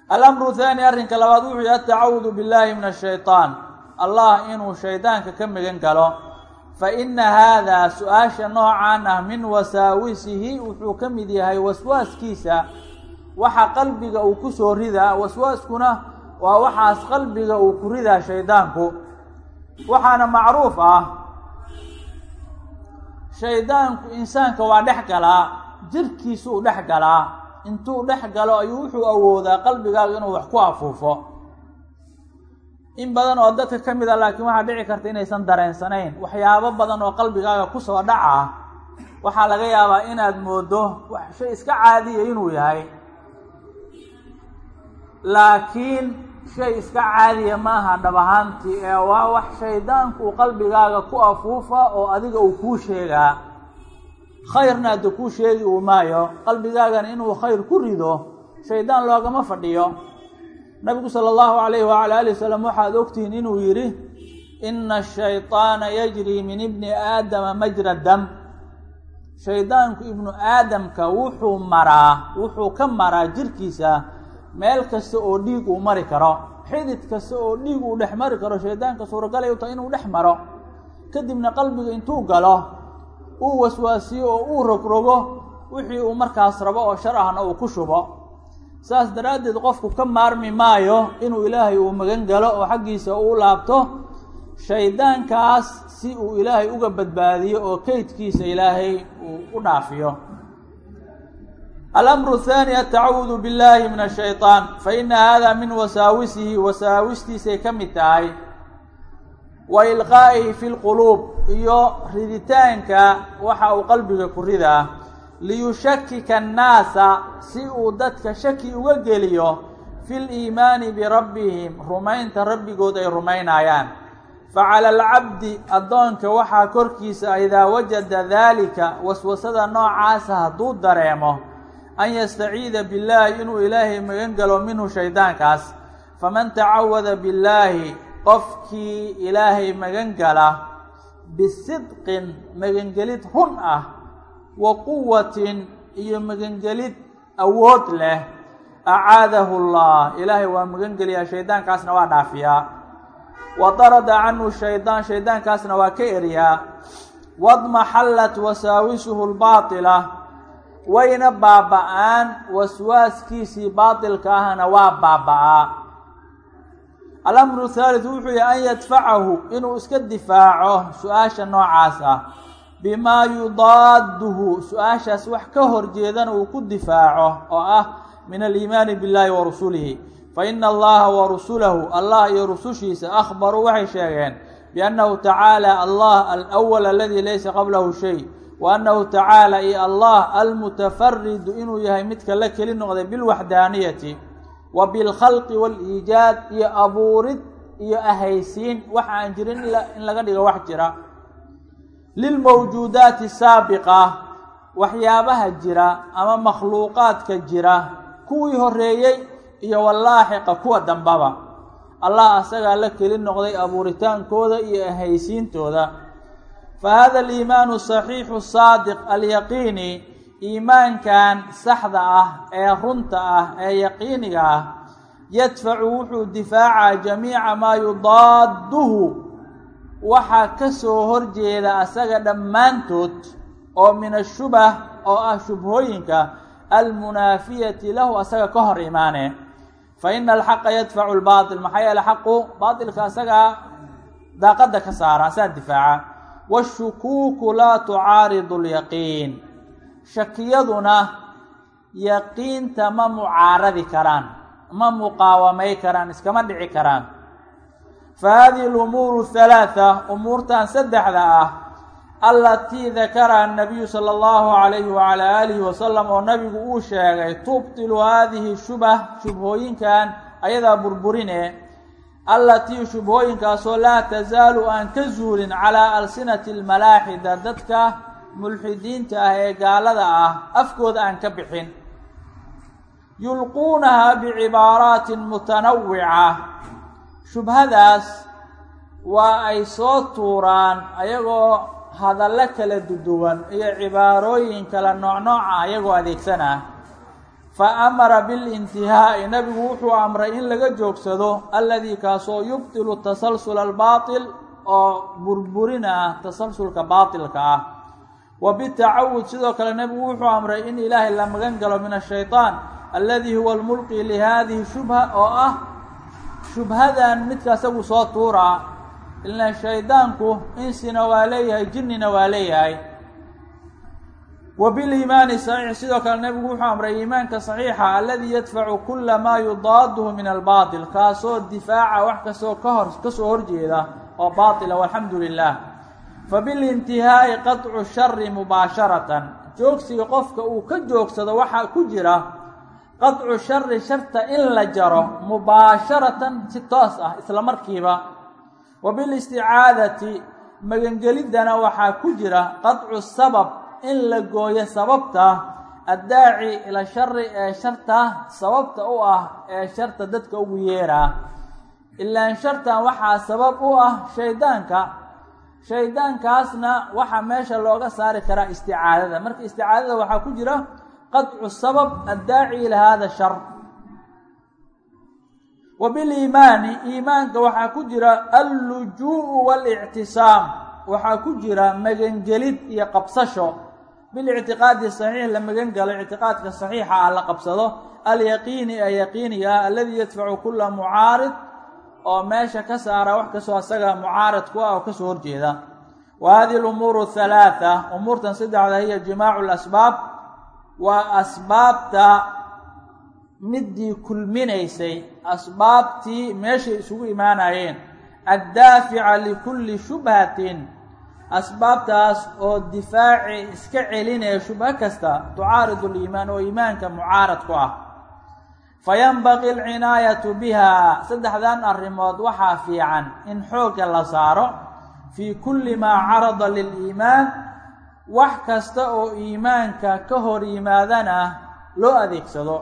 Alamru thaani arrinka labaad wuxuu yahay atacawudu billahi min ashaytaan allah inuu shaydaanka ka magan galo. Fa ina haadaa su'aasha noocan ah min wasaawisihi wuxuu ka mid yahay waswaaskiisa. Waxa qalbiga uu ku soo ridaa waswaaskuna waa waxaas qalbiga uu ku ridaa shaydaanku. Waxaana macruuf ah shaydaanku insaanka waa dhex galaa jirkiisuu dhex galaa intuu dhex galo ayuu wuxuu awoodaa qalbigaaga inuu wax ku afuufo. In badan oo dadka ka mid a laakiin waxaa dhici karta inaysan dareensanayn waxyaabo badan oo qalbigaaga ku soo dhaca waxaa laga yaabaa inaad moodo wax shay iska caadiya inuu yahay. Laakiin shay iska caadiya ma aha dhab ahaantii ee waa wax shaydaanku qalbigaaga ku afuufa oo adiga uu kuu sheegaa. Khayrna hadda kuu sheegi uu maayo qalbigaagana inuu khayr ku rido shaydaan loogama fadhiyo. Nabigu sala allahu calayhi wacala alih wasalam waxaad ogtihiin inuu yidhi ina ashayطaana yajri min ibni aadama majra dam shaydaanku ibnu aadamka wuxuu maraa wuxuu ka maraa jirkiisa meel kasta oo dhiig uu mari karo xidid kasta oo dhiig uu dhex mari karo shaydaanka suuragalay u tahay inuu dhex maro kadibna qalbiga intuu galo uu waswaasiyo oo uu rogrogo wixii uu markaas rabo oo shar ahna uu ku shubo. Saas daraaddeed qofku ka maarmi maayo inuu ilaahay uu magan galo oo xaggiisa uu laabto shaydaankaas si uu ilaahay uga badbaadiyo oo keydkiisa ilaahay uu u dhaafiyo alamru athaani atacawudu billahi min ashayطaan faina hada min wasaawisihi wasaawistiisay ka mid tahay wa ilqaa'ihi fi lquluub iyo riditaanka waxa uu qalbiga ku ridaa liyushakika annaasa si uu dadka shaki uga geliyo fi liimaani birabbihim rumaynta rabbigood ay rumaynayaan facala alcabdi addoonka waxaa korkiisa idaa wajada daalika waswasada noocaasa hadduu dareemo an yastaciida billaahi inuu ilaahay magan galo minhu shaydaankaas. Faman tacawada billaahi qofkii ilaahay magan gala bisidqin magangelid run ah wa quwatin iyo magangelid awood leh acaadahu allah ilaahay waa magan geliyaa shaydaankaasna waa dhaafiyaa. Wa darada canhu shaydaan shaydaankaasna waa ka eriyaa. Wadmaxallat wasaawisuhu lbaatila wayna baaba-aan waswaaskiisii baatilka ahna waa baaba-aa. Alamru thaalitd wuxuu yahay an yadfacahu inuu iska difaaco su'aasha noocaas ah bimaa yudaaduhu su'aashaas wax ka horjeedana uu ku difaaco oo ah min aliimaani billaahi wa rasulihi fa ina allaha wa rusulahu allah iyo rusushiisa akhbaruu waxay sheegeen biannahu tacaala allah alawal aladii laysa qablahu shay wa annahu tacaala iyo allah almutafaridu inuu yahay midka la keli noqday bilwaxdaaniyati wa bilkhalqi waaliijaad iyo abuurid iyo ahaysiin. Wax aan jirin in laga dhigo wax jira. Lilmawjuudaati saabiqa waxyaabaha jira ama makhluuqaadka jira kuwii horeeyey iyo walaaxiqa kuwa dambaba. Allah asagaa la keli noqday abuuritaankooda iyo ahaysiintooda fa hada aliimaanu saxiixu saadiq alyaqiini iimaankan saxda ah ee runta ah ee yaqiiniga ah yadfacu wuxuu difaacaa jamiica maa yudaaduhu waxaa ka soo horjeeda asaga dhammaantood oo min ashubah oo ah shubhooyinka almunaafiyati lahu asaga ka hor imaane fa ina alxaqa yadfacu lbaatil maxaa yeele xaqu baatilka asagaa daaqadda ka saara asaa difaaca washukuuku laa tucaaridu lyaqiin shakiyaduna yaqiinta ma mucaaradi karaan ma muqaawamay karaan iskama dhici karaan fa hadihi lumuuru halaatha umuurtan saddexda ah allatii dakaraha nabiyu sala allahu calayhi wacalaa aalihi wasalam oo nabigu uu sheegay tubtilu haadihi shubah shubhooyinkan ayadaa burburine allatii shubhooyinkaasoo laa tasaalu aan ka zuulin calaa alsinati almalaaxida dadka mulxidiinta ah ee gaalada ah afkooda aan ka bixin. Yulquunaha bicibaaraatin mutanawica shubhadaas waa ay soo tuuraan ayagoo hadallo kala duduwan iyo cibaarooyin kala noocnooca ayagoo adeegsanah fa amara bilintihaa'i nabigu wuxuu amray in laga joogsado alladii kaasoo yubtilu tasalsula albaatil oo burburina tasalsulka baatilka ah. Wa bitacawud sidoo kale nebigu wuxuu amray in ilaahay la magan galo min ashayطaan alladii huwa lmulqi lihadihi shubha oo ah shubhadan midka asagu soo tuuraa. Ila shaydaanku insina waa leeyahay jinnina waa leeyahay wa biliimaani saxiix sidoo kale nebigu wuxuu amray iimaanka saxiixa aladii yadfacu kula maa yudaaduhu min albaatil kaasoo difaaca wax kastoo kahor ka soo horjeeda oo baatila walxamdu lilah fa bilintihaa'i qadcu shari mubaasharatan joogsiga qofka uu ka joogsado waxaa ku jira qadcu shari sharta in la jaro mubaasharatan si toos ah isla markiiba. Wa bilisticaadati waxaa ku jira qadcu sabab in la gooyo sababta addaaci ila shari ee sharta sababta u ah ee sharta dadka ugu yeeraa ilaan shartan waxaa sabab u ah shaydaanka. Shaydaankaasna waxaa meesha looga saari karaa isticaadada. Marka isticaadada waxaa ku jira qadcu sabab addaaci ila hada shar. Wa biliimaani iimaanka waxaa ku jira allujuu-u waxaa ku jira magangelid iyo qabsasho bilictiqaadi saxiix la magan galo ictiqaadka saxiixa ah la qabsado. Alyaqiini ee yaqiiniga ah aladii yadfacu kula mucaarid oo meesha ka saara wax kastoo asaga mucaarid ku ah oo ka soo horjeeda. Wa hadihi lumuuru halaatha umuurtan saddexda hiya jimaacu lasbaab waa asbaabta midii kulminaysay asbaabtii meeshay isugu imaanayeen. Addaafica likulli shubhatin asbaabtaas oo difaaci iska celinaya shubho kasta tucaaridu liimaan oo iimaanka mucaarad ku ah. Fayanbaqi alcinaayatu biha saddexdan arrimood waxaa fiican in xoogga la saaro. Fii kulli maa carada liliimaan wax kasta oo iimaanka ka hor yimaadana loo adeegsado.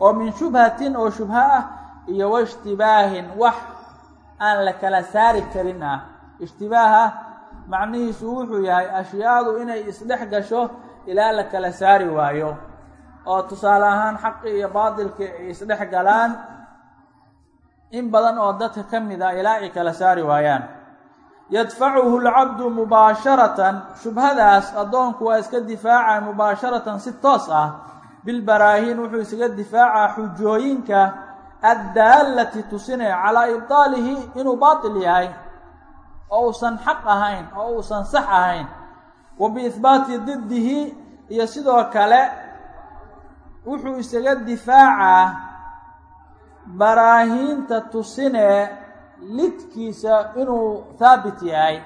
Oo min shubhatin oo shubho ah iyo waishtibaahin wax aan la kala saari karin ah. Ishtibaaha macnihiisu wuxuu yahay ashyaadu inay isdhex gasho ilaa la kala saari waayo. Oo tusaale ahaan xaqi iyo baatilkii ay isdhex galaan in badan oo dadka ka mid a ilaa ay kala saari waayaan. Yadfacuhu alcabdu mubaasharatan shubhadaas addoonku waa iska difaacaa mubaasharatan si toos ah. Bilbaraahiin wuxuu isaga difaacaa xujooyinka addaallati tusinaya calaa ibdaalihi inuu baatil yahay oo uusan xaq ahayn oo uusan sax ahayn. Wa biihbaati diddihi iyo sidoo kale wuxuu isaga difaacaa baraahiinta tusinee lidkiisa inuu haabit yahay.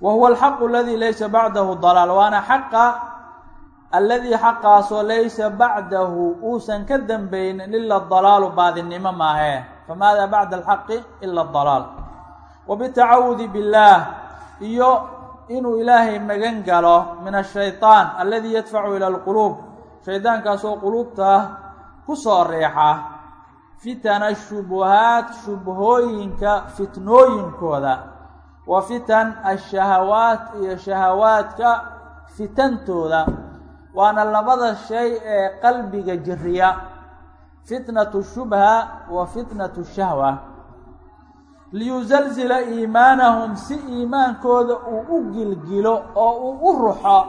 Wa huwa alxaqu aladii laysa bacdahu dalaal waana xaqa alladii xaqaasoo laysa bacdahu uusan ka dambaynin ila dalaalu baadinimo maahee famaada bacda alxaqi ila dalaal wa bitacawudi billaah iyo inuu ilaahay magan galo min ashayطaan alladii yadfacu ila alquluub shaydaankaasoo quluubta ku soo reexa fitana shubuhaat shubhooyinka fitnooyinkooda. Wa fitan ashahawaat iyo shahawaadka fitantooda. Waana labada shay ee qalbiga jiriya. Fitnatu shubha wa fitnatu shahwa liyusalzila iimaanahum si iimaankooda uu u gilgilo oo uu u ruxo.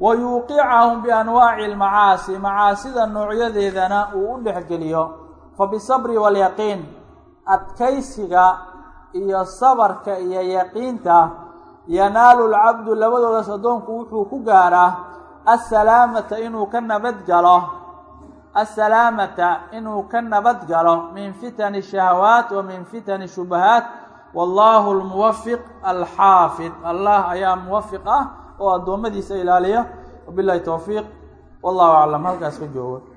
Wa yuuqicahum bianwaaci almacaasi macaasida noocyadeedana uu u dhexgeliyo. Fa bisabri waalyaqiin adkaysiga iyo sabarka iyo yaqiinta yanaalu lcabdu labadoodaas addoonku wuxuu ku gaaraa assalaamata inuu ka nabad galo assalaamata inuu ka nabad galo min fitani shahawaat wa min fitani shubahaat wallahu lmuwafiq alxaafid. Allah ayaa muwafiq ah oo addoommadiisa ilaaliya. Wabilahi towfiiq wallahu aclam. Halkaas ka joogo